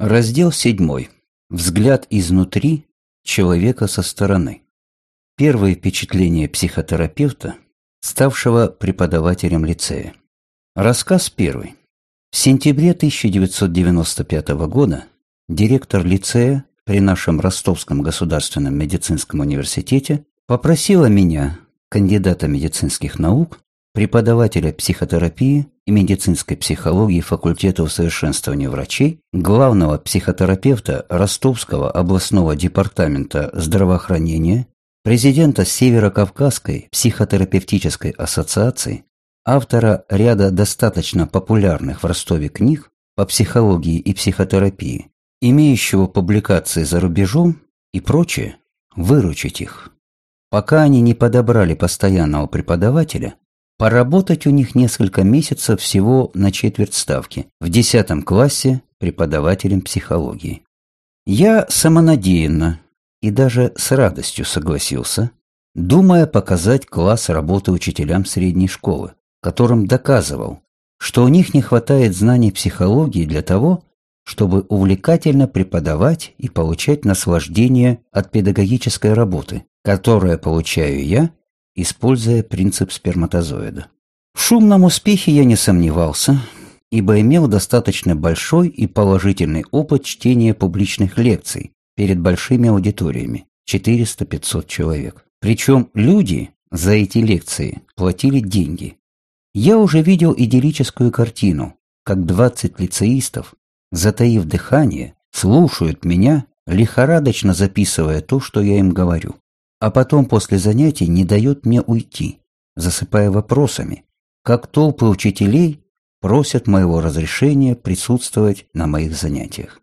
Раздел 7. Взгляд изнутри человека со стороны. Первые впечатления психотерапевта, ставшего преподавателем лицея. Рассказ первый. В сентябре 1995 года директор лицея при нашем Ростовском государственном медицинском университете попросила меня, кандидата медицинских наук, преподавателя психотерапии медицинской психологии факультета усовершенствования врачей, главного психотерапевта Ростовского областного департамента здравоохранения, президента Северо-Кавказской психотерапевтической ассоциации, автора ряда достаточно популярных в Ростове книг по психологии и психотерапии, имеющего публикации за рубежом и прочее, выручить их. Пока они не подобрали постоянного преподавателя, Поработать у них несколько месяцев всего на четверть ставки, в 10 классе преподавателем психологии. Я самонадеянно и даже с радостью согласился, думая показать класс работы учителям средней школы, которым доказывал, что у них не хватает знаний психологии для того, чтобы увлекательно преподавать и получать наслаждение от педагогической работы, которое получаю я используя принцип сперматозоида. В шумном успехе я не сомневался, ибо имел достаточно большой и положительный опыт чтения публичных лекций перед большими аудиториями – 400-500 человек. Причем люди за эти лекции платили деньги. Я уже видел идиллическую картину, как 20 лицеистов, затаив дыхание, слушают меня, лихорадочно записывая то, что я им говорю а потом после занятий не дает мне уйти, засыпая вопросами, как толпы учителей просят моего разрешения присутствовать на моих занятиях.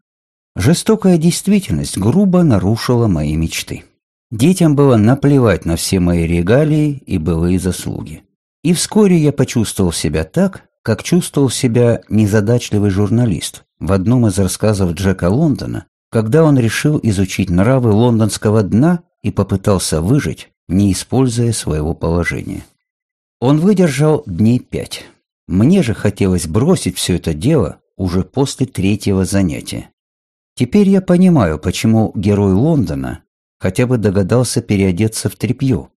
Жестокая действительность грубо нарушила мои мечты. Детям было наплевать на все мои регалии и былые заслуги. И вскоре я почувствовал себя так, как чувствовал себя незадачливый журналист в одном из рассказов Джека Лондона, когда он решил изучить нравы лондонского дна и попытался выжить, не используя своего положения. Он выдержал дней пять. Мне же хотелось бросить все это дело уже после третьего занятия. Теперь я понимаю, почему герой Лондона хотя бы догадался переодеться в тряпье.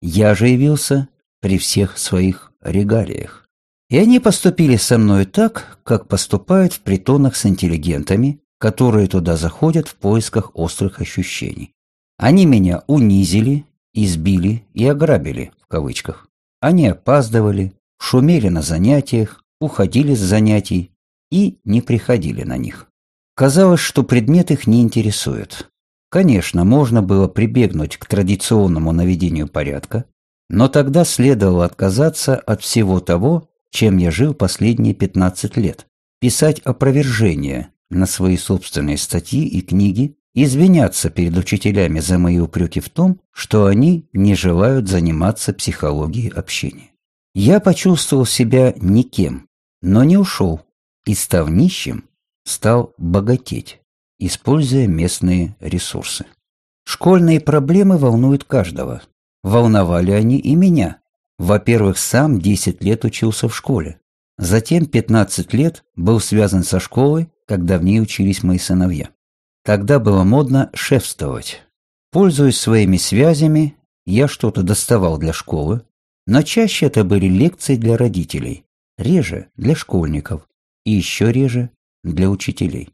Я же явился при всех своих регалиях. И они поступили со мной так, как поступают в притонах с интеллигентами, которые туда заходят в поисках острых ощущений. Они меня унизили, избили и ограбили, в кавычках. Они опаздывали, шумели на занятиях, уходили с занятий и не приходили на них. Казалось, что предмет их не интересует. Конечно, можно было прибегнуть к традиционному наведению порядка, но тогда следовало отказаться от всего того, чем я жил последние 15 лет, писать опровержение на свои собственные статьи и книги извиняться перед учителями за мои упреки в том, что они не желают заниматься психологией общения. Я почувствовал себя никем, но не ушел, и став нищим, стал богатеть, используя местные ресурсы. Школьные проблемы волнуют каждого. Волновали они и меня. Во-первых, сам 10 лет учился в школе. Затем 15 лет был связан со школой, когда в ней учились мои сыновья. Тогда было модно шефствовать. Пользуясь своими связями, я что-то доставал для школы, но чаще это были лекции для родителей, реже для школьников и еще реже для учителей.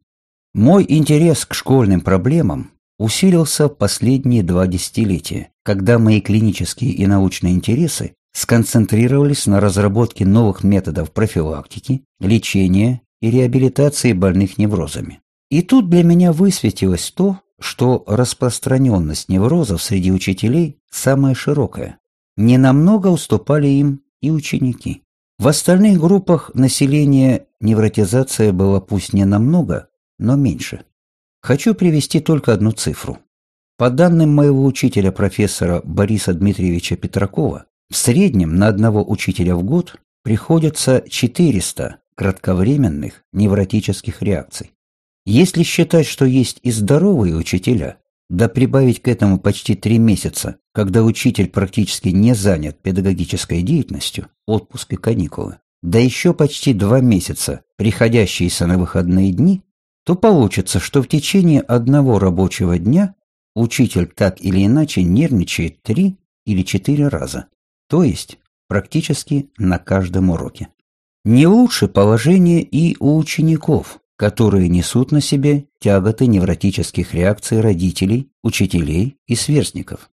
Мой интерес к школьным проблемам усилился в последние два десятилетия, когда мои клинические и научные интересы сконцентрировались на разработке новых методов профилактики, лечения и реабилитации больных неврозами. И тут для меня высветилось то, что распространенность неврозов среди учителей самая широкая. Не намного уступали им и ученики. В остальных группах населения невротизация была пусть не намного, но меньше. Хочу привести только одну цифру. По данным моего учителя профессора Бориса Дмитриевича Петракова, в среднем на одного учителя в год приходится 400 кратковременных невротических реакций. Если считать, что есть и здоровые учителя, да прибавить к этому почти три месяца, когда учитель практически не занят педагогической деятельностью, отпуск и каникулы, да еще почти два месяца, приходящиеся на выходные дни, то получится, что в течение одного рабочего дня учитель так или иначе нервничает три или четыре раза, то есть практически на каждом уроке. Не лучше положение и у учеников, которые несут на себе тяготы невротических реакций родителей, учителей и сверстников.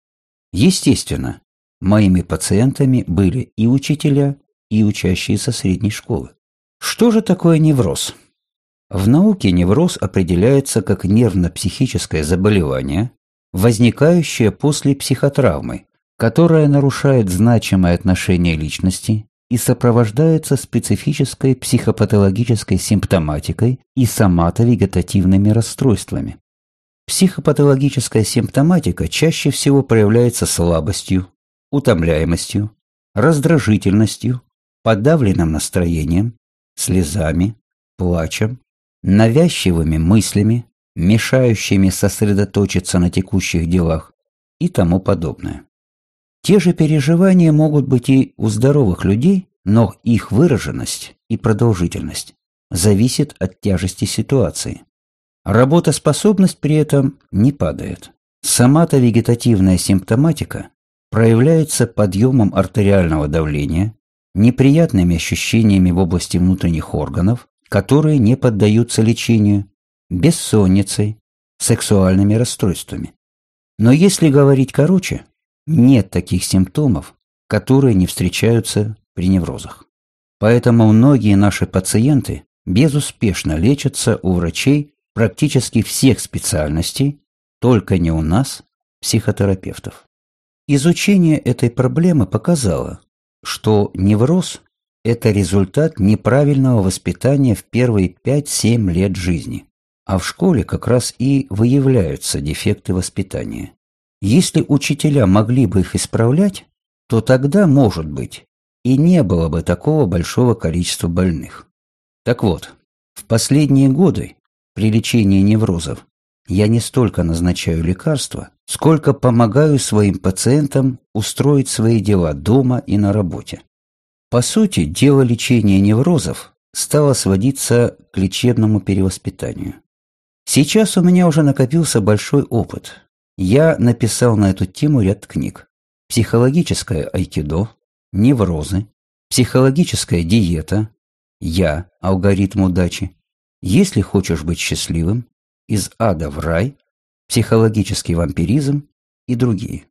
Естественно, моими пациентами были и учителя, и учащиеся средней школы. Что же такое невроз? В науке невроз определяется как нервно-психическое заболевание, возникающее после психотравмы, которое нарушает значимое отношение личности и сопровождается специфической психопатологической симптоматикой и соматовегетативными расстройствами. Психопатологическая симптоматика чаще всего проявляется слабостью, утомляемостью, раздражительностью, подавленным настроением, слезами, плачем, навязчивыми мыслями, мешающими сосредоточиться на текущих делах и тому подобное. Те же переживания могут быть и у здоровых людей, но их выраженность и продолжительность зависит от тяжести ситуации. Работоспособность при этом не падает. Сама-то вегетативная симптоматика проявляется подъемом артериального давления, неприятными ощущениями в области внутренних органов, которые не поддаются лечению, бессонницей, сексуальными расстройствами. Но если говорить короче, нет таких симптомов, которые не встречаются при неврозах. Поэтому многие наши пациенты безуспешно лечатся у врачей практически всех специальностей, только не у нас, психотерапевтов. Изучение этой проблемы показало, что невроз – это результат неправильного воспитания в первые 5-7 лет жизни, а в школе как раз и выявляются дефекты воспитания. Если учителя могли бы их исправлять, то тогда, может быть, и не было бы такого большого количества больных. Так вот, в последние годы при лечении неврозов я не столько назначаю лекарства, сколько помогаю своим пациентам устроить свои дела дома и на работе. По сути, дело лечения неврозов стало сводиться к лечебному перевоспитанию. Сейчас у меня уже накопился большой опыт, я написал на эту тему ряд книг. Психологическое айкидо, неврозы, психологическая диета, я, алгоритм удачи, если хочешь быть счастливым, из ада в рай, психологический вампиризм и другие.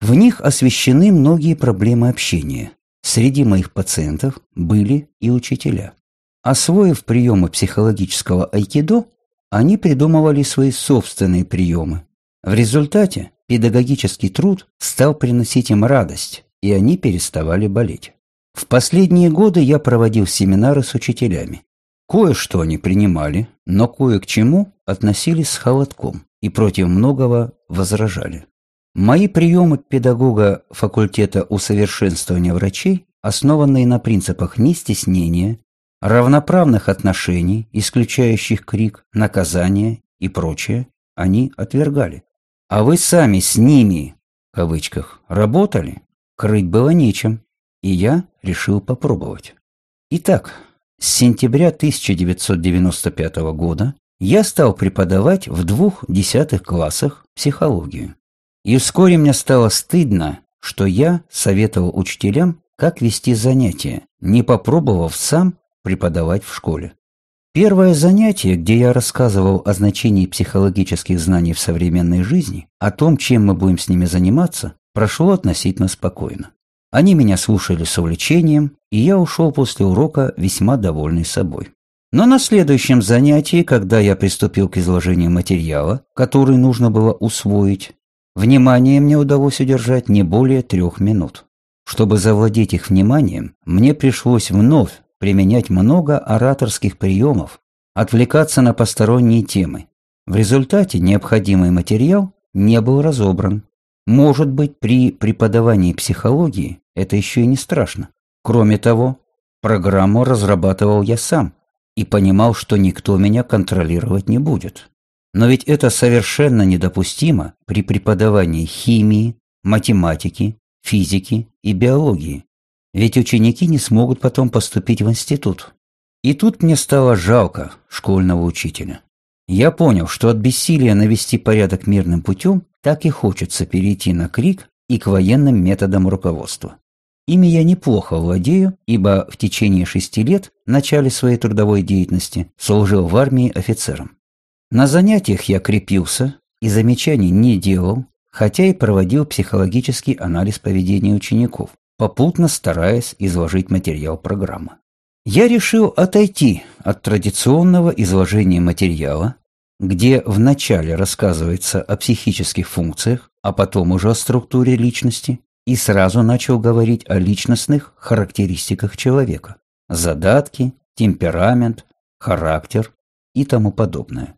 В них освещены многие проблемы общения. Среди моих пациентов были и учителя. Освоив приемы психологического айкидо, они придумывали свои собственные приемы, в результате педагогический труд стал приносить им радость, и они переставали болеть. В последние годы я проводил семинары с учителями. Кое-что они принимали, но кое к чему относились с холодком и против многого возражали. Мои приемы педагога факультета усовершенствования врачей, основанные на принципах нестеснения, равноправных отношений, исключающих крик, наказание и прочее, они отвергали. А вы сами с ними, в кавычках, работали? Крыть было нечем, и я решил попробовать. Итак, с сентября 1995 года я стал преподавать в двух десятых классах психологию. И вскоре мне стало стыдно, что я советовал учителям, как вести занятия, не попробовав сам преподавать в школе. Первое занятие, где я рассказывал о значении психологических знаний в современной жизни, о том, чем мы будем с ними заниматься, прошло относительно спокойно. Они меня слушали с увлечением, и я ушел после урока весьма довольный собой. Но на следующем занятии, когда я приступил к изложению материала, который нужно было усвоить, внимание мне удалось удержать не более трех минут. Чтобы завладеть их вниманием, мне пришлось вновь применять много ораторских приемов, отвлекаться на посторонние темы. В результате необходимый материал не был разобран. Может быть, при преподавании психологии это еще и не страшно. Кроме того, программу разрабатывал я сам и понимал, что никто меня контролировать не будет. Но ведь это совершенно недопустимо при преподавании химии, математики, физики и биологии. Ведь ученики не смогут потом поступить в институт. И тут мне стало жалко школьного учителя. Я понял, что от бессилия навести порядок мирным путем так и хочется перейти на крик и к военным методам руководства. Ими я неплохо владею, ибо в течение шести лет, в начале своей трудовой деятельности, служил в армии офицером. На занятиях я крепился и замечаний не делал, хотя и проводил психологический анализ поведения учеников, попутно стараясь изложить материал программы. Я решил отойти от традиционного изложения материала, где вначале рассказывается о психических функциях, а потом уже о структуре личности, и сразу начал говорить о личностных характеристиках человека – задатки, темперамент, характер и тому подобное.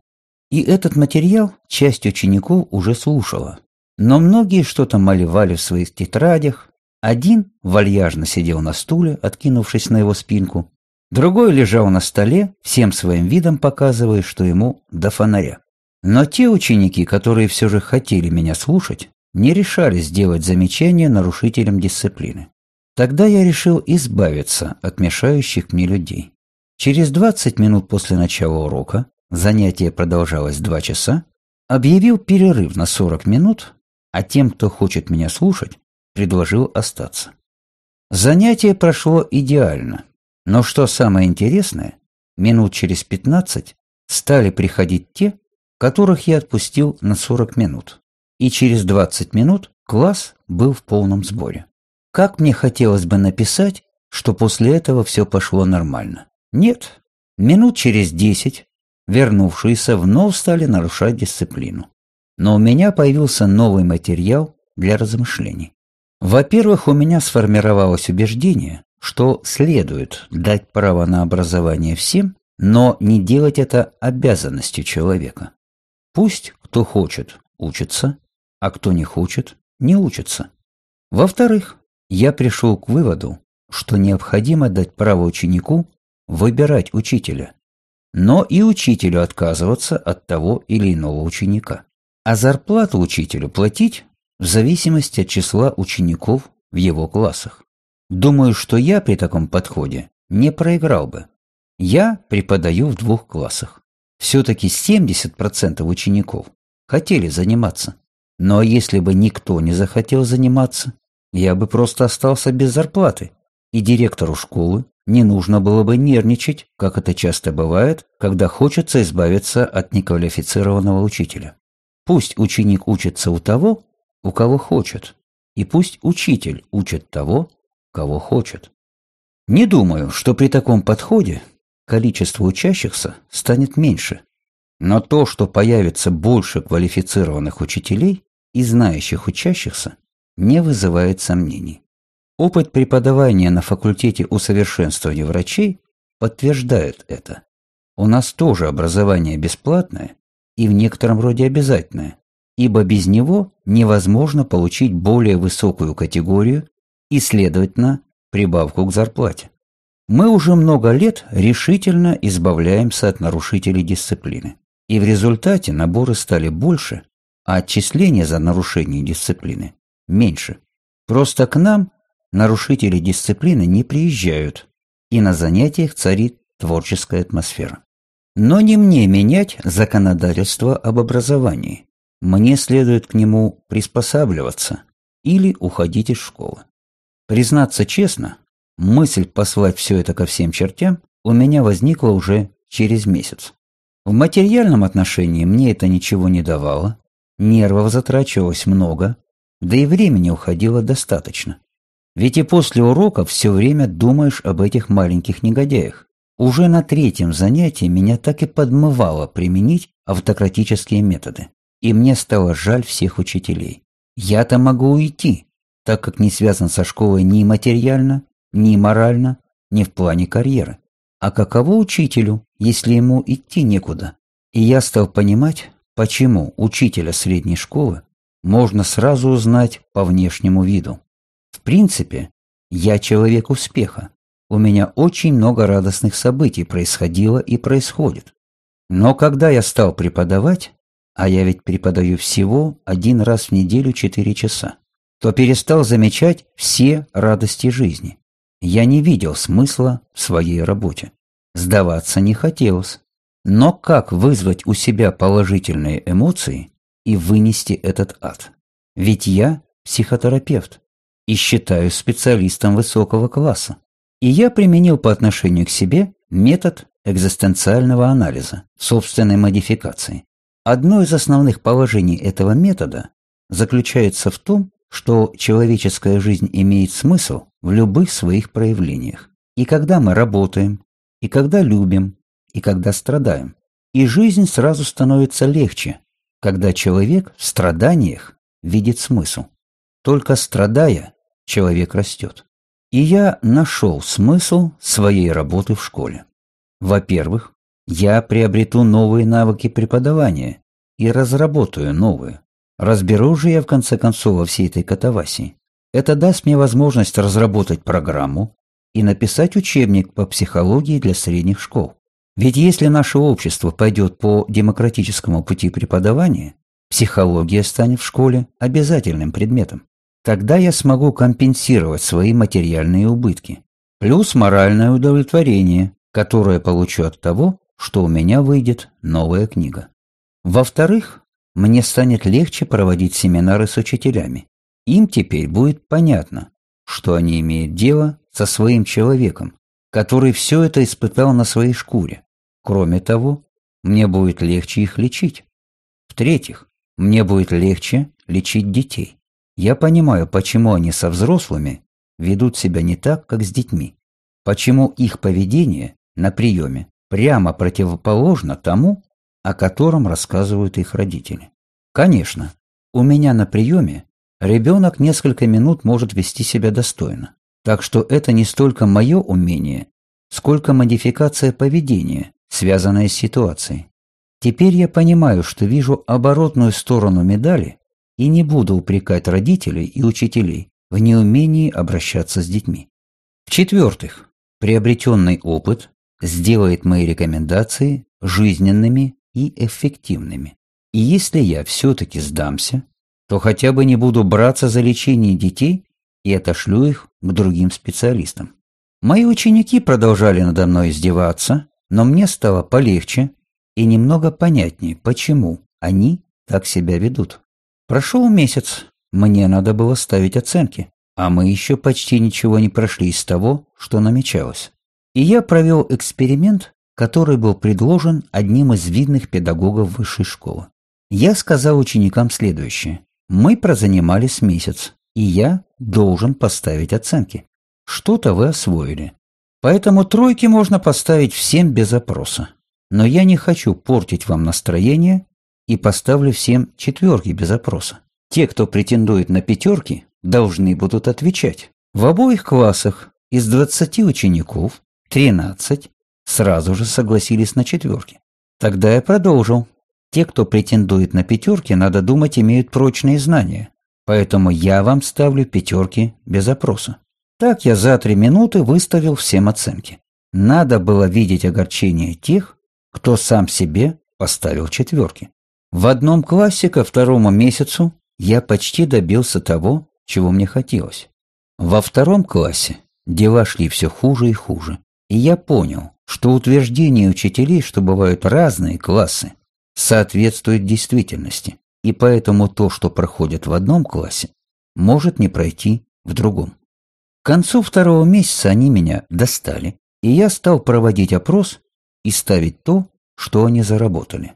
И этот материал часть учеников уже слушала, но многие что-то малевали в своих тетрадях, один вальяжно сидел на стуле, откинувшись на его спинку, другой лежал на столе, всем своим видом показывая, что ему до фонаря. Но те ученики, которые все же хотели меня слушать, не решались делать замечания нарушителям дисциплины. Тогда я решил избавиться от мешающих мне людей. Через 20 минут после начала урока, занятие продолжалось 2 часа, объявил перерыв на 40 минут, а тем, кто хочет меня слушать, предложил остаться. Занятие прошло идеально, но что самое интересное, минут через 15 стали приходить те, которых я отпустил на 40 минут и через 20 минут класс был в полном сборе. Как мне хотелось бы написать, что после этого все пошло нормально. Нет, минут через 10 вернувшиеся вновь стали нарушать дисциплину. Но у меня появился новый материал для размышлений. Во-первых, у меня сформировалось убеждение, что следует дать право на образование всем, но не делать это обязанностью человека. Пусть кто хочет учится, а кто не хочет, не учится. Во-вторых, я пришел к выводу, что необходимо дать право ученику выбирать учителя, но и учителю отказываться от того или иного ученика, а зарплату учителю платить в зависимости от числа учеников в его классах. Думаю, что я при таком подходе не проиграл бы. Я преподаю в двух классах. Все-таки 70% учеников хотели заниматься. Но если бы никто не захотел заниматься, я бы просто остался без зарплаты, и директору школы не нужно было бы нервничать, как это часто бывает, когда хочется избавиться от неквалифицированного учителя. Пусть ученик учится у того, у кого хочет, и пусть учитель учит того, кого хочет. Не думаю, что при таком подходе количество учащихся станет меньше. Но то, что появится больше квалифицированных учителей, и знающих учащихся не вызывает сомнений. Опыт преподавания на факультете усовершенствования врачей подтверждает это. У нас тоже образование бесплатное и в некотором роде обязательное, ибо без него невозможно получить более высокую категорию и, следовательно, прибавку к зарплате. Мы уже много лет решительно избавляемся от нарушителей дисциплины, и в результате наборы стали больше, а отчисления за нарушение дисциплины меньше. Просто к нам нарушители дисциплины не приезжают, и на занятиях царит творческая атмосфера. Но не мне менять законодательство об образовании. Мне следует к нему приспосабливаться или уходить из школы. Признаться честно, мысль послать все это ко всем чертям у меня возникла уже через месяц. В материальном отношении мне это ничего не давало, Нервов затрачивалось много, да и времени уходило достаточно. Ведь и после урока все время думаешь об этих маленьких негодяях. Уже на третьем занятии меня так и подмывало применить автократические методы. И мне стало жаль всех учителей. Я-то могу уйти, так как не связан со школой ни материально, ни морально, ни в плане карьеры. А каково учителю, если ему идти некуда? И я стал понимать, Почему учителя средней школы можно сразу узнать по внешнему виду? В принципе, я человек успеха. У меня очень много радостных событий происходило и происходит. Но когда я стал преподавать, а я ведь преподаю всего один раз в неделю 4 часа, то перестал замечать все радости жизни. Я не видел смысла в своей работе. Сдаваться не хотелось. Но как вызвать у себя положительные эмоции и вынести этот ад? Ведь я психотерапевт и считаю специалистом высокого класса. И я применил по отношению к себе метод экзистенциального анализа, собственной модификации. Одно из основных положений этого метода заключается в том, что человеческая жизнь имеет смысл в любых своих проявлениях. И когда мы работаем, и когда любим, и когда страдаем. И жизнь сразу становится легче, когда человек в страданиях видит смысл. Только страдая, человек растет. И я нашел смысл своей работы в школе. Во-первых, я приобрету новые навыки преподавания и разработаю новые. Разберу же я в конце концов во всей этой катавасии. Это даст мне возможность разработать программу и написать учебник по психологии для средних школ. Ведь если наше общество пойдет по демократическому пути преподавания, психология станет в школе обязательным предметом. Тогда я смогу компенсировать свои материальные убытки. Плюс моральное удовлетворение, которое получу от того, что у меня выйдет новая книга. Во-вторых, мне станет легче проводить семинары с учителями. Им теперь будет понятно, что они имеют дело со своим человеком, который все это испытал на своей шкуре. Кроме того, мне будет легче их лечить. В-третьих, мне будет легче лечить детей. Я понимаю, почему они со взрослыми ведут себя не так, как с детьми. Почему их поведение на приеме прямо противоположно тому, о котором рассказывают их родители. Конечно, у меня на приеме ребенок несколько минут может вести себя достойно. Так что это не столько мое умение, сколько модификация поведения, связанная с ситуацией. Теперь я понимаю, что вижу оборотную сторону медали и не буду упрекать родителей и учителей в неумении обращаться с детьми. В-четвертых, приобретенный опыт сделает мои рекомендации жизненными и эффективными. И если я все-таки сдамся, то хотя бы не буду браться за лечение детей и отошлю их к другим специалистам. Мои ученики продолжали надо мной издеваться, но мне стало полегче и немного понятнее, почему они так себя ведут. Прошел месяц, мне надо было ставить оценки, а мы еще почти ничего не прошли из того, что намечалось. И я провел эксперимент, который был предложен одним из видных педагогов высшей школы. Я сказал ученикам следующее. Мы прозанимались месяц, и я должен поставить оценки. Что-то вы освоили. Поэтому тройки можно поставить всем без опроса. Но я не хочу портить вам настроение и поставлю всем четверки без опроса. Те, кто претендует на пятерки, должны будут отвечать. В обоих классах из 20 учеников 13 сразу же согласились на четверки. Тогда я продолжил. Те, кто претендует на пятерки, надо думать, имеют прочные знания. Поэтому я вам ставлю пятерки без опроса. Так я за три минуты выставил всем оценки. Надо было видеть огорчение тех, кто сам себе поставил четверки. В одном классе ко второму месяцу я почти добился того, чего мне хотелось. Во втором классе дела шли все хуже и хуже. И я понял, что утверждение учителей, что бывают разные классы, соответствует действительности, и поэтому то, что проходит в одном классе, может не пройти в другом. К концу второго месяца они меня достали, и я стал проводить опрос и ставить то, что они заработали.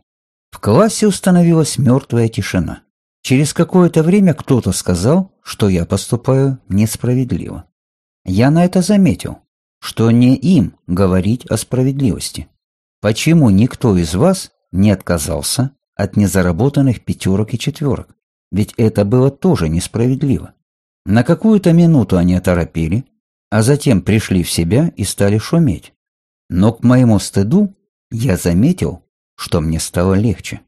В классе установилась мертвая тишина. Через какое-то время кто-то сказал, что я поступаю несправедливо. Я на это заметил что не им говорить о справедливости. Почему никто из вас не отказался от незаработанных пятерок и четверок? Ведь это было тоже несправедливо. На какую-то минуту они оторопели, а затем пришли в себя и стали шуметь. Но к моему стыду я заметил, что мне стало легче.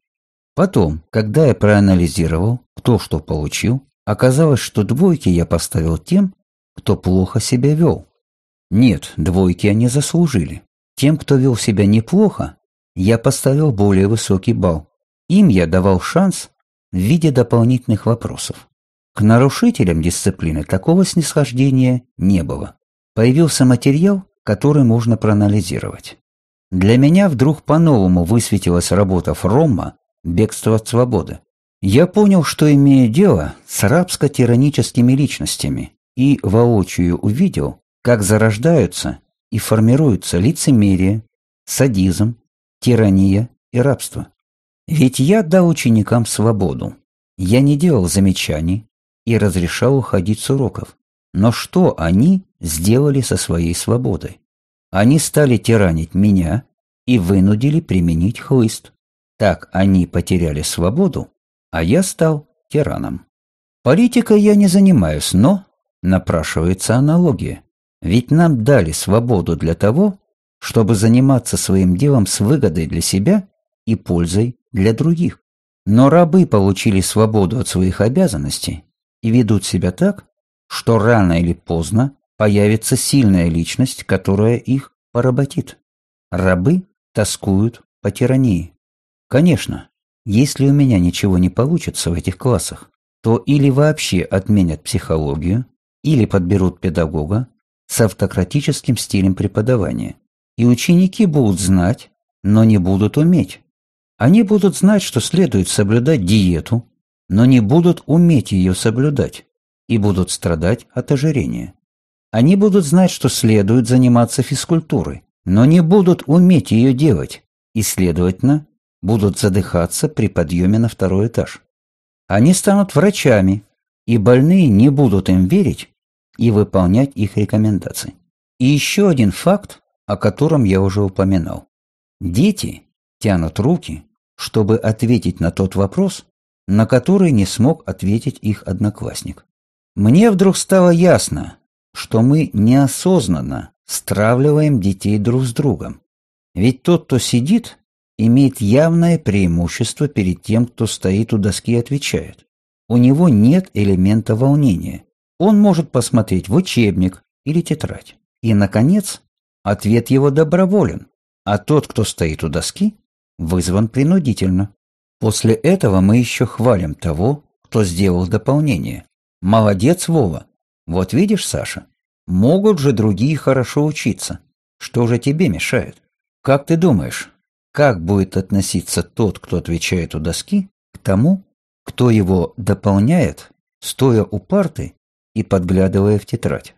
Потом, когда я проанализировал, кто что получил, оказалось, что двойки я поставил тем, кто плохо себя вел, нет, двойки они заслужили. Тем, кто вел себя неплохо, я поставил более высокий балл. Им я давал шанс в виде дополнительных вопросов. К нарушителям дисциплины такого снисхождения не было. Появился материал, который можно проанализировать. для меня вдруг по-новому высветилась работа Фромма «Бегство от свободы». Я понял, что имею дело с рабско-тираническими личностями и воочию увидел, как зарождаются и формируются лицемерие, садизм, тирания и рабство. Ведь я дал ученикам свободу. Я не делал замечаний и разрешал уходить с уроков. Но что они сделали со своей свободой? Они стали тиранить меня и вынудили применить хлыст. Так они потеряли свободу, а я стал тираном. Политикой я не занимаюсь, но напрашивается аналогия. Ведь нам дали свободу для того, чтобы заниматься своим делом с выгодой для себя и пользой для других. Но рабы получили свободу от своих обязанностей и ведут себя так, что рано или поздно появится сильная личность, которая их поработит. Рабы тоскуют по тирании. Конечно, если у меня ничего не получится в этих классах, то или вообще отменят психологию, или подберут педагога с автократическим стилем преподавания. И ученики будут знать, но не будут уметь. Они будут знать, что следует соблюдать диету, но не будут уметь ее соблюдать и будут страдать от ожирения. Они будут знать, что следует заниматься физкультурой, но не будут уметь ее делать и, следовательно, будут задыхаться при подъеме на второй этаж. Они станут врачами, и больные не будут им верить и выполнять их рекомендации. И еще один факт, о котором я уже упоминал. Дети тянут руки, чтобы ответить на тот вопрос, на который не смог ответить их одноклассник. Мне вдруг стало ясно, что мы неосознанно стравливаем детей друг с другом. Ведь тот, кто сидит, имеет явное преимущество перед тем, кто стоит у доски и отвечает. У него нет элемента волнения. Он может посмотреть в учебник или тетрадь. И, наконец, ответ его доброволен, а тот, кто стоит у доски, вызван принудительно. После этого мы еще хвалим того, кто сделал дополнение. Молодец, Вова. Вот видишь, Саша, могут же другие хорошо учиться. Что же тебе мешает? Как ты думаешь, как будет относиться тот, кто отвечает у доски, к тому, кто его дополняет, стоя у парты и подглядывая в тетрадь?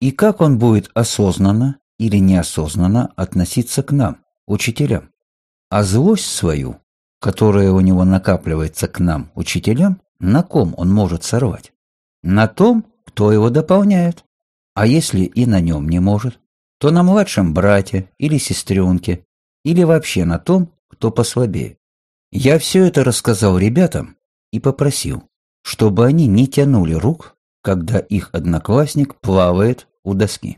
И как он будет осознанно или неосознанно относиться к нам, учителям? А злость свою которое у него накапливается к нам, учителям, на ком он может сорвать? На том, кто его дополняет. А если и на нем не может, то на младшем брате или сестренке, или вообще на том, кто послабее. Я все это рассказал ребятам и попросил, чтобы они не тянули рук, когда их одноклассник плавает у доски.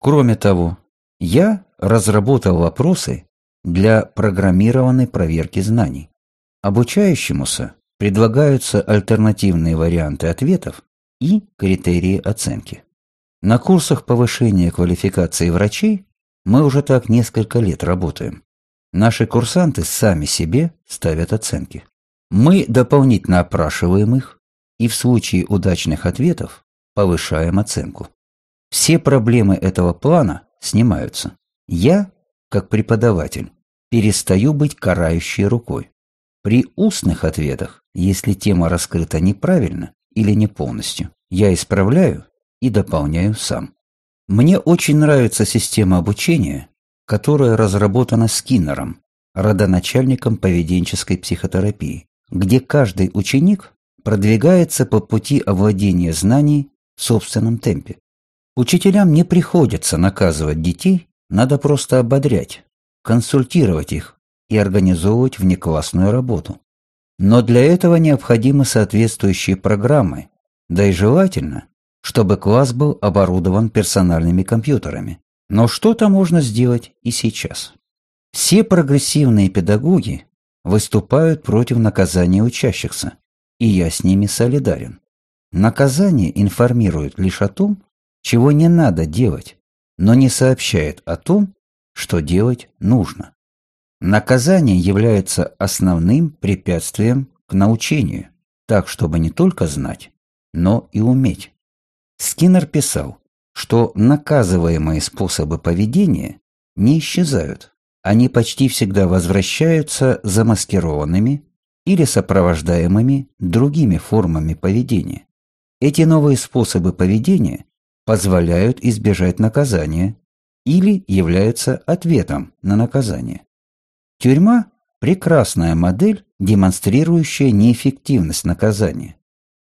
Кроме того, я разработал вопросы, для программированной проверки знаний. Обучающемуся предлагаются альтернативные варианты ответов и критерии оценки. На курсах повышения квалификации врачей мы уже так несколько лет работаем. Наши курсанты сами себе ставят оценки. Мы дополнительно опрашиваем их и в случае удачных ответов повышаем оценку. Все проблемы этого плана снимаются. Я, как преподаватель, перестаю быть карающей рукой. При устных ответах, если тема раскрыта неправильно или не полностью, я исправляю и дополняю сам. Мне очень нравится система обучения, которая разработана Скиннером, родоначальником поведенческой психотерапии, где каждый ученик продвигается по пути овладения знаний в собственном темпе. Учителям не приходится наказывать детей, надо просто ободрять, консультировать их и организовывать внеклассную работу. Но для этого необходимы соответствующие программы, да и желательно, чтобы класс был оборудован персональными компьютерами. Но что-то можно сделать и сейчас. Все прогрессивные педагоги выступают против наказания учащихся, и я с ними солидарен. Наказание информирует лишь о том, чего не надо делать, но не сообщает о том, что делать нужно. Наказание является основным препятствием к научению, так чтобы не только знать, но и уметь. Скиннер писал, что наказываемые способы поведения не исчезают, они почти всегда возвращаются замаскированными или сопровождаемыми другими формами поведения. Эти новые способы поведения позволяют избежать наказания или являются ответом на наказание. Тюрьма – прекрасная модель, демонстрирующая неэффективность наказания.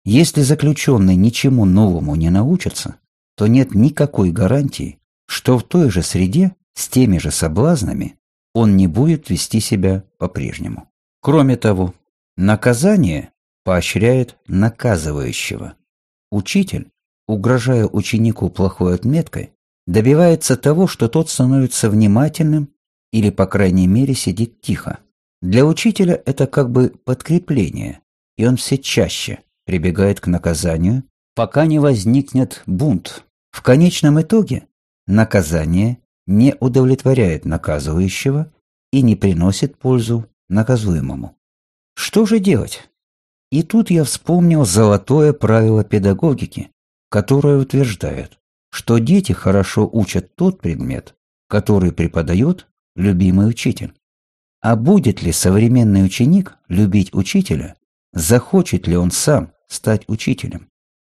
Если заключенный ничему новому не научится, то нет никакой гарантии, что в той же среде с теми же соблазнами он не будет вести себя по-прежнему. Кроме того, наказание поощряет наказывающего. Учитель, угрожая ученику плохой отметкой, добивается того, что тот становится внимательным или, по крайней мере, сидит тихо. Для учителя это как бы подкрепление, и он все чаще прибегает к наказанию, пока не возникнет бунт. В конечном итоге наказание не удовлетворяет наказывающего и не приносит пользу наказуемому. Что же делать? И тут я вспомнил золотое правило педагогики, которое утверждает, что дети хорошо учат тот предмет, который преподает любимый учитель. А будет ли современный ученик любить учителя, захочет ли он сам стать учителем?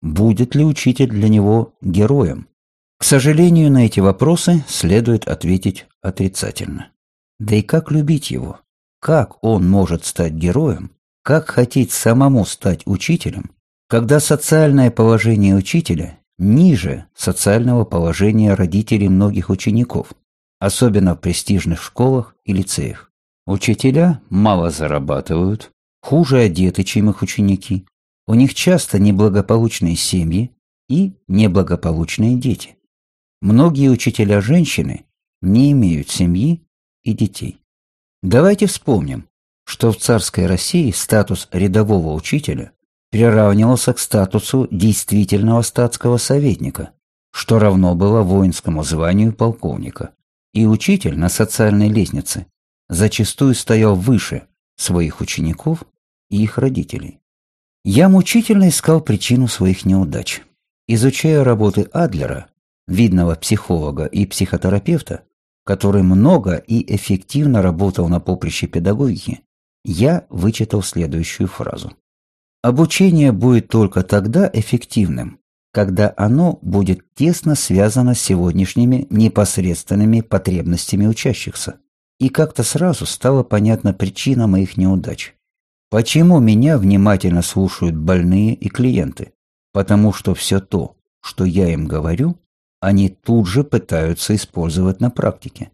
Будет ли учитель для него героем? К сожалению, на эти вопросы следует ответить отрицательно. Да и как любить его? Как он может стать героем? Как хотеть самому стать учителем, когда социальное положение учителя ниже социального положения родителей многих учеников, особенно в престижных школах и лицеях? Учителя мало зарабатывают, хуже одеты, чем их ученики. У них часто неблагополучные семьи и неблагополучные дети. Многие учителя женщины не имеют семьи и детей. Давайте вспомним, что в царской России статус рядового учителя приравнивался к статусу действительного статского советника, что равно было воинскому званию полковника. И учитель на социальной лестнице зачастую стоял выше своих учеников и их родителей. Я мучительно искал причину своих неудач. Изучая работы Адлера, видного психолога и психотерапевта, который много и эффективно работал на поприще педагогики, я вычитал следующую фразу. Обучение будет только тогда эффективным, когда оно будет тесно связано с сегодняшними непосредственными потребностями учащихся. И как-то сразу стала понятна причина моих неудач. Почему меня внимательно слушают больные и клиенты? Потому что все то, что я им говорю, они тут же пытаются использовать на практике.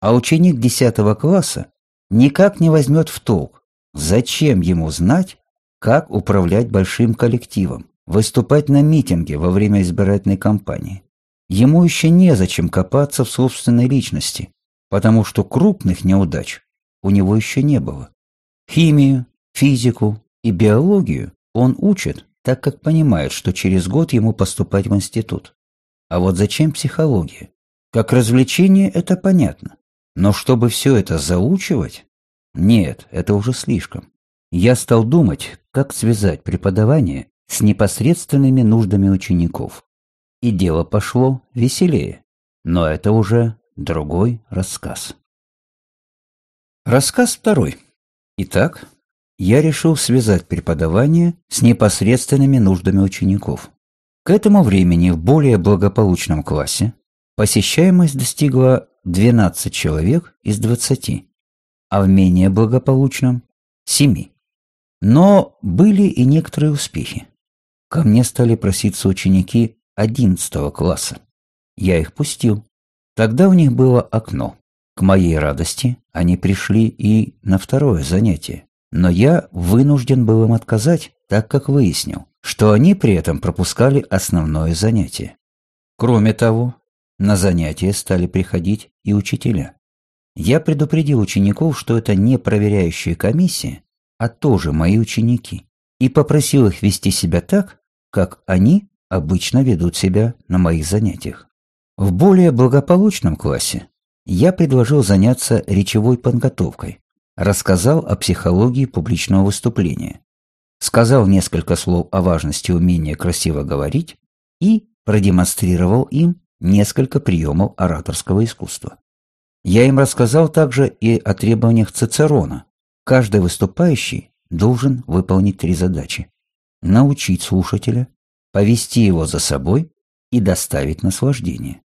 А ученик 10 класса никак не возьмет в толк, зачем ему знать, как управлять большим коллективом, выступать на митинге во время избирательной кампании. Ему еще незачем копаться в собственной личности, потому что крупных неудач у него еще не было. Химию, физику и биологию он учит, так как понимает, что через год ему поступать в институт. А вот зачем психология? Как развлечение это понятно. Но чтобы все это заучивать? Нет, это уже слишком. Я стал думать, как связать преподавание с непосредственными нуждами учеников. И дело пошло веселее. Но это уже другой рассказ. Рассказ второй. Итак, я решил связать преподавание с непосредственными нуждами учеников. К этому времени в более благополучном классе посещаемость достигла 12 человек из 20, а в менее благополучном – 7. Но были и некоторые успехи. Ко мне стали проситься ученики 11 класса. Я их пустил. Тогда у них было окно. К моей радости они пришли и на второе занятие. Но я вынужден был им отказать, так как выяснил, что они при этом пропускали основное занятие. Кроме того, на занятия стали приходить и учителя. Я предупредил учеников, что это не проверяющая комиссия, а тоже мои ученики, и попросил их вести себя так, как они обычно ведут себя на моих занятиях. В более благополучном классе я предложил заняться речевой подготовкой, рассказал о психологии публичного выступления, сказал несколько слов о важности умения красиво говорить и продемонстрировал им несколько приемов ораторского искусства. Я им рассказал также и о требованиях Цицерона. Каждый выступающий должен выполнить три задачи. Научить слушателя, повести его за собой и доставить наслаждение.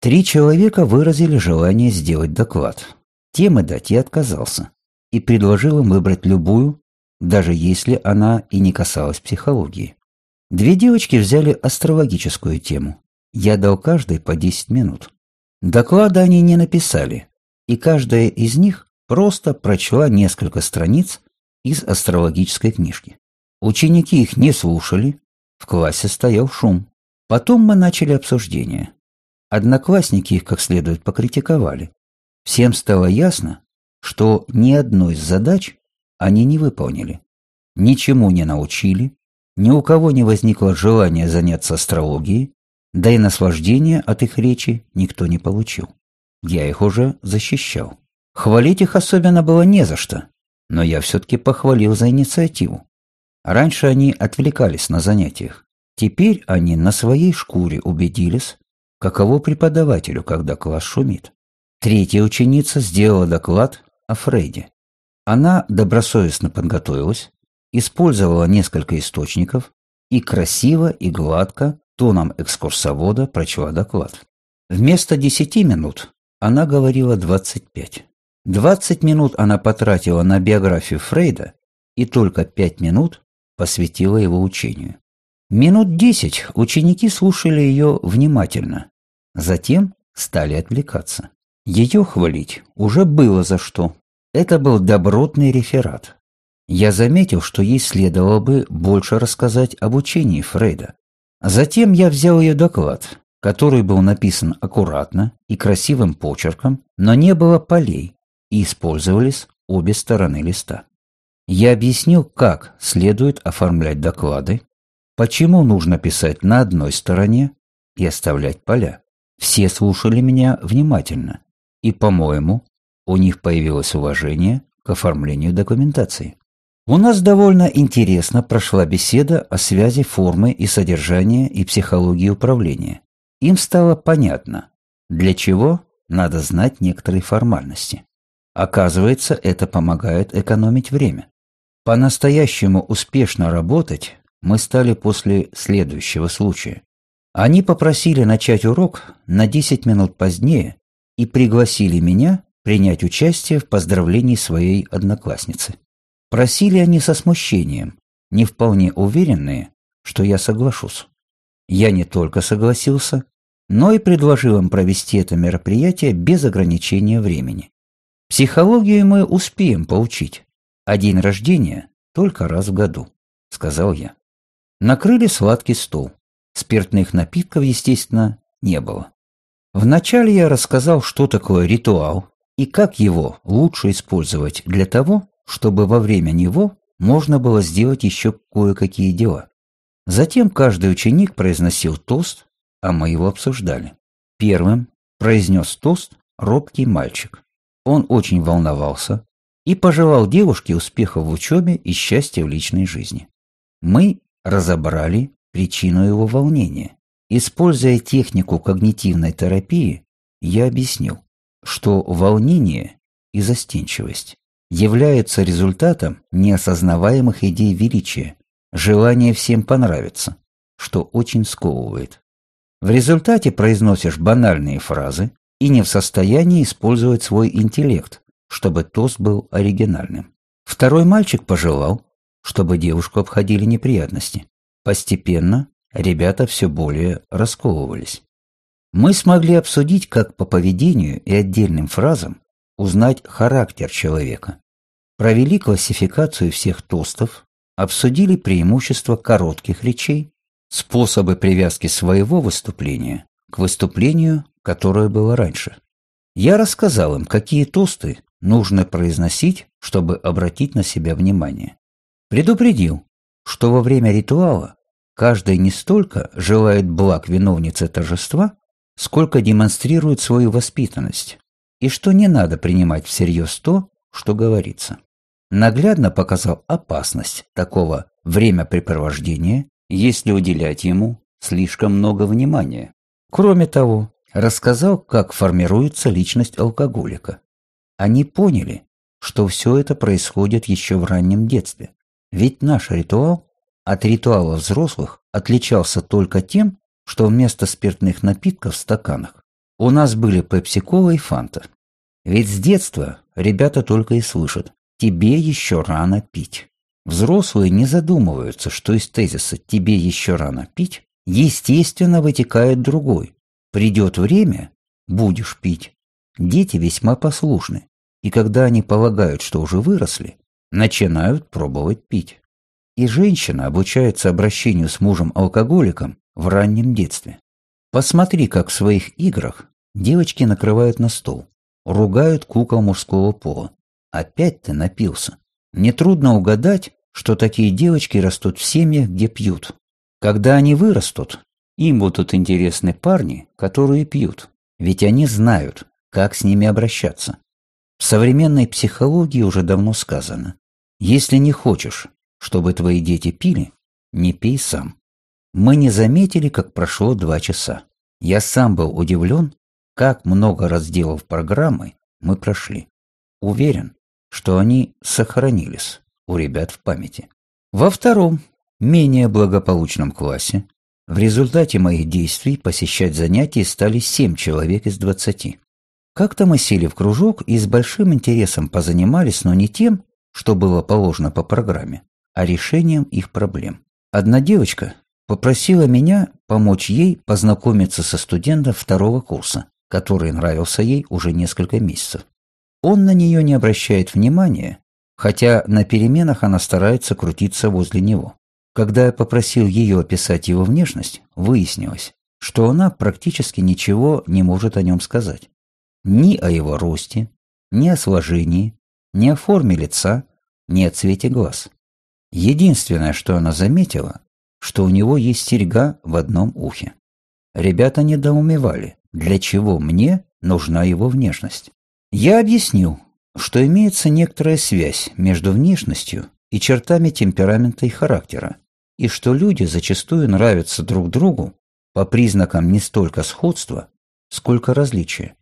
Три человека выразили желание сделать доклад. Темы дать я отказался и предложил им выбрать любую, даже если она и не касалась психологии. Две девочки взяли астрологическую тему. Я дал каждой по 10 минут. Доклада они не написали, и каждая из них просто прочла несколько страниц из астрологической книжки. Ученики их не слушали, в классе стоял шум. Потом мы начали обсуждение. Одноклассники их как следует покритиковали. Всем стало ясно, что ни одной из задач они не выполнили. Ничему не научили, ни у кого не возникло желания заняться астрологией, да и наслаждения от их речи никто не получил. Я их уже защищал. Хвалить их особенно было не за что, но я все-таки похвалил за инициативу. Раньше они отвлекались на занятиях. Теперь они на своей шкуре убедились, каково преподавателю, когда класс шумит. Третья ученица сделала доклад о Фрейде. Она добросовестно подготовилась, использовала несколько источников и красиво и гладко тоном экскурсовода прочла доклад. Вместо десяти минут она говорила двадцать пять. Двадцать минут она потратила на биографию Фрейда и только пять минут посвятила его учению. Минут десять ученики слушали ее внимательно, затем стали отвлекаться. Ее хвалить уже было за что. Это был добротный реферат. Я заметил, что ей следовало бы больше рассказать об учении Фрейда. Затем я взял ее доклад, который был написан аккуратно и красивым почерком, но не было полей, и использовались обе стороны листа. Я объяснил, как следует оформлять доклады, почему нужно писать на одной стороне и оставлять поля. Все слушали меня внимательно, и, по-моему, у них появилось уважение к оформлению документации. У нас довольно интересно прошла беседа о связи формы и содержания и психологии управления. Им стало понятно, для чего надо знать некоторые формальности. Оказывается, это помогает экономить время. По-настоящему успешно работать мы стали после следующего случая. Они попросили начать урок на 10 минут позднее и пригласили меня принять участие в поздравлении своей одноклассницы. Просили они со смущением, не вполне уверенные, что я соглашусь. Я не только согласился, но и предложил им провести это мероприятие без ограничения времени. Психологию мы успеем поучить, а день рождения только раз в году, сказал я. Накрыли сладкий стол. Спиртных напитков, естественно, не было. Вначале я рассказал, что такое ритуал и как его лучше использовать для того, чтобы во время него можно было сделать еще кое-какие дела. Затем каждый ученик произносил тост, а мы его обсуждали. Первым произнес тост робкий мальчик. Он очень волновался, и пожелал девушке успехов в учебе и счастья в личной жизни. Мы разобрали причину его волнения. Используя технику когнитивной терапии, я объяснил, что волнение и застенчивость являются результатом неосознаваемых идей величия, желания всем понравиться, что очень сковывает. В результате произносишь банальные фразы и не в состоянии использовать свой интеллект, чтобы тост был оригинальным. Второй мальчик пожелал, чтобы девушку обходили неприятности. Постепенно ребята все более расковывались. Мы смогли обсудить, как по поведению и отдельным фразам узнать характер человека. Провели классификацию всех тостов, обсудили преимущества коротких речей, способы привязки своего выступления к выступлению, которое было раньше. Я рассказал им, какие тосты нужно произносить, чтобы обратить на себя внимание. Предупредил, что во время ритуала каждый не столько желает благ виновницы торжества, сколько демонстрирует свою воспитанность, и что не надо принимать всерьез то, что говорится. Наглядно показал опасность такого времяпрепровождения, если уделять ему слишком много внимания. Кроме того, рассказал, как формируется личность алкоголика. Они поняли, что все это происходит еще в раннем детстве. Ведь наш ритуал от ритуала взрослых отличался только тем, что вместо спиртных напитков в стаканах у нас были пепси-кола и фанта. Ведь с детства ребята только и слышат «тебе еще рано пить». Взрослые не задумываются, что из тезиса «тебе еще рано пить» естественно вытекает другой. Придет время – будешь пить. Дети весьма послушны, и когда они полагают, что уже выросли, начинают пробовать пить. И женщина обучается обращению с мужем-алкоголиком в раннем детстве. Посмотри, как в своих играх девочки накрывают на стол, ругают кукол мужского пола. Опять ты напился. Нетрудно угадать, что такие девочки растут в семьях, где пьют. Когда они вырастут, им будут интересны парни, которые пьют, ведь они знают, как с ними обращаться. В современной психологии уже давно сказано, если не хочешь, чтобы твои дети пили, не пей сам. Мы не заметили, как прошло два часа. Я сам был удивлен, как много разделов программы мы прошли. Уверен, что они сохранились у ребят в памяти. Во втором, менее благополучном классе в результате моих действий посещать занятия стали семь человек из двадцати. Как-то мы сели в кружок и с большим интересом позанимались, но не тем, что было положено по программе, а решением их проблем. Одна девочка попросила меня помочь ей познакомиться со студентом второго курса, который нравился ей уже несколько месяцев. Он на нее не обращает внимания, хотя на переменах она старается крутиться возле него. Когда я попросил ее описать его внешность, выяснилось, что она практически ничего не может о нем сказать. Ни о его росте, ни о сложении, ни о форме лица, ни о цвете глаз. Единственное, что она заметила, что у него есть серьга в одном ухе. Ребята недоумевали, для чего мне нужна его внешность. Я объяснил, что имеется некоторая связь между внешностью и чертами темперамента и характера, и что люди зачастую нравятся друг другу по признакам не столько сходства, сколько различия.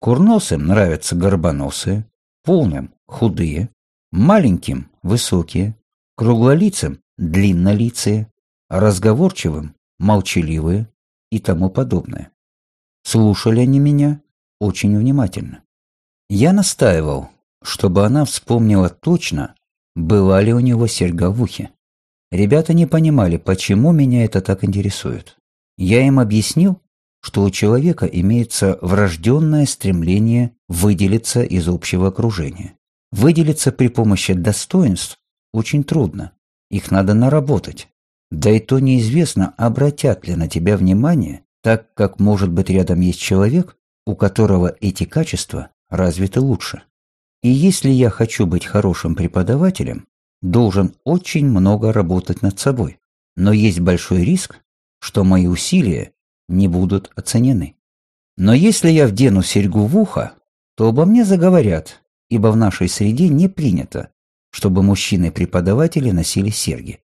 Курносым нравятся горбоносые, полным – худые, маленьким – высокие, круглолицым – длиннолицые, разговорчивым – молчаливые и тому подобное. Слушали они меня очень внимательно. Я настаивал, чтобы она вспомнила точно, была ли у него серьга в ухе. Ребята не понимали, почему меня это так интересует. Я им объяснил, что у человека имеется врожденное стремление выделиться из общего окружения. Выделиться при помощи достоинств очень трудно. Их надо наработать. Да и то неизвестно, обратят ли на тебя внимание, так как, может быть, рядом есть человек, у которого эти качества развиты лучше. И если я хочу быть хорошим преподавателем, должен очень много работать над собой. Но есть большой риск, что мои усилия не будут оценены. Но если я вдену серьгу в ухо, то обо мне заговорят, ибо в нашей среде не принято, чтобы мужчины-преподаватели носили серьги.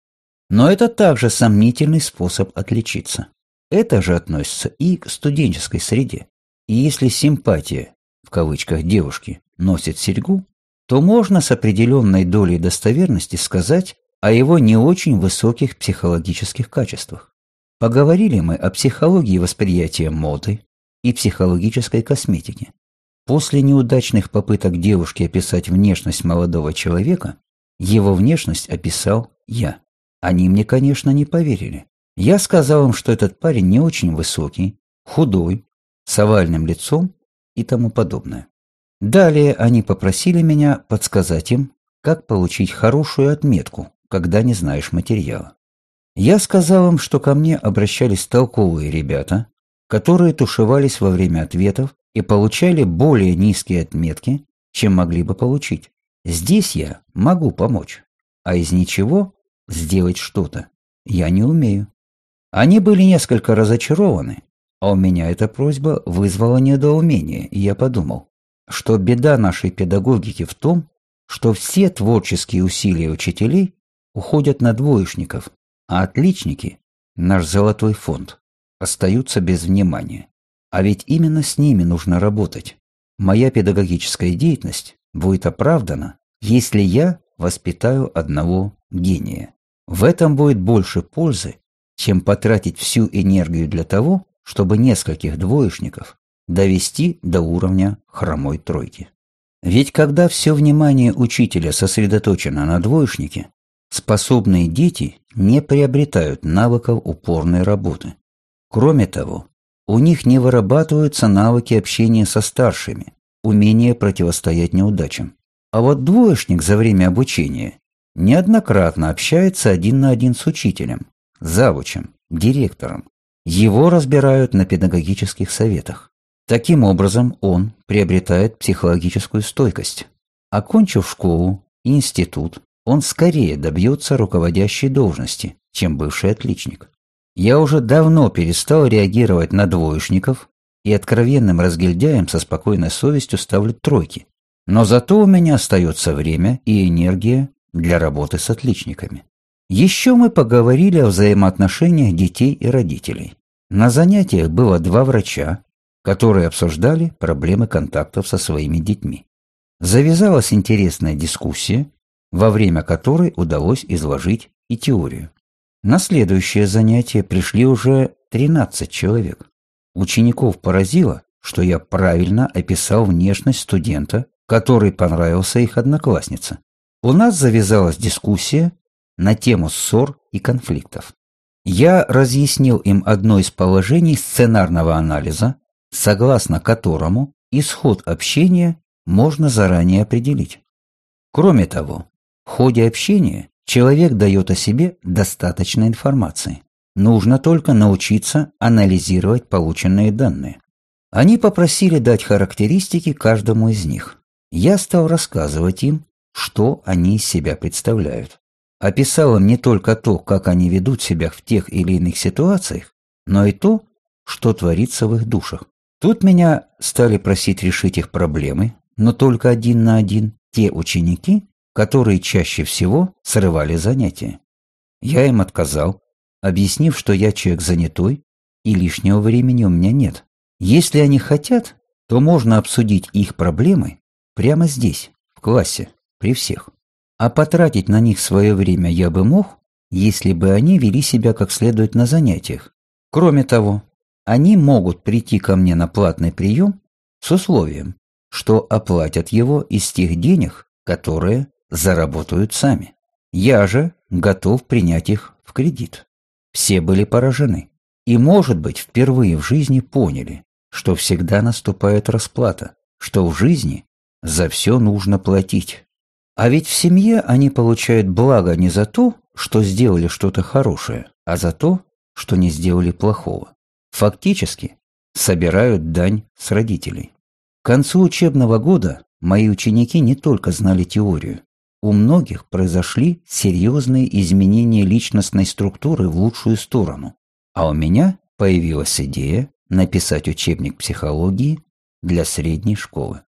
Но это также сомнительный способ отличиться. Это же относится и к студенческой среде. И если симпатия в кавычках девушки носит серьгу, то можно с определенной долей достоверности сказать о его не очень высоких психологических качествах. Поговорили мы о психологии восприятия моды и психологической косметики. После неудачных попыток девушки описать внешность молодого человека, его внешность описал я. Они мне, конечно, не поверили. Я сказал им, что этот парень не очень высокий, худой, с овальным лицом и тому подобное. Далее они попросили меня подсказать им, как получить хорошую отметку, когда не знаешь материала. Я сказал им, что ко мне обращались толковые ребята, которые тушевались во время ответов и получали более низкие отметки, чем могли бы получить. Здесь я могу помочь, а из ничего сделать что-то я не умею. Они были несколько разочарованы, а у меня эта просьба вызвала недоумение, и я подумал, что беда нашей педагогики в том, что все творческие усилия учителей уходят на двоечников, а отличники, наш золотой фонд, остаются без внимания. А ведь именно с ними нужно работать. Моя педагогическая деятельность будет оправдана, если я воспитаю одного гения. В этом будет больше пользы, чем потратить всю энергию для того, чтобы нескольких двоечников довести до уровня хромой тройки. Ведь когда все внимание учителя сосредоточено на двоечнике, способные дети не приобретают навыков упорной работы. Кроме того, у них не вырабатываются навыки общения со старшими, умение противостоять неудачам. А вот двоечник за время обучения неоднократно общается один на один с учителем, завучем, директором. Его разбирают на педагогических советах. Таким образом, он приобретает психологическую стойкость. Окончив школу институт, он скорее добьется руководящей должности, чем бывший отличник. Я уже давно перестал реагировать на двоечников и откровенным разгильдяем со спокойной совестью ставлю тройки. Но зато у меня остается время и энергия для работы с отличниками. Еще мы поговорили о взаимоотношениях детей и родителей. На занятиях было два врача, которые обсуждали проблемы контактов со своими детьми. Завязалась интересная дискуссия, во время которой удалось изложить и теорию. На следующее занятие пришли уже 13 человек. Учеников поразило, что я правильно описал внешность студента, который понравился их однокласснице. У нас завязалась дискуссия на тему ссор и конфликтов. Я разъяснил им одно из положений сценарного анализа, согласно которому исход общения можно заранее определить. Кроме того, в ходе общения человек дает о себе достаточно информации. Нужно только научиться анализировать полученные данные. Они попросили дать характеристики каждому из них. Я стал рассказывать им, что они из себя представляют. Описал им не только то, как они ведут себя в тех или иных ситуациях, но и то, что творится в их душах. Тут меня стали просить решить их проблемы, но только один на один те ученики, которые чаще всего срывали занятия. Я им отказал, объяснив, что я человек занятой и лишнего времени у меня нет. Если они хотят, то можно обсудить их проблемы прямо здесь, в классе, при всех. А потратить на них свое время я бы мог, если бы они вели себя как следует на занятиях. Кроме того, они могут прийти ко мне на платный прием с условием, что оплатят его из тех денег, которые заработают сами. Я же готов принять их в кредит. Все были поражены. И, может быть, впервые в жизни поняли, что всегда наступает расплата, что в жизни за все нужно платить. А ведь в семье они получают благо не за то, что сделали что-то хорошее, а за то, что не сделали плохого. Фактически, собирают дань с родителей. К концу учебного года мои ученики не только знали теорию, у многих произошли серьезные изменения личностной структуры в лучшую сторону, а у меня появилась идея написать учебник психологии для средней школы.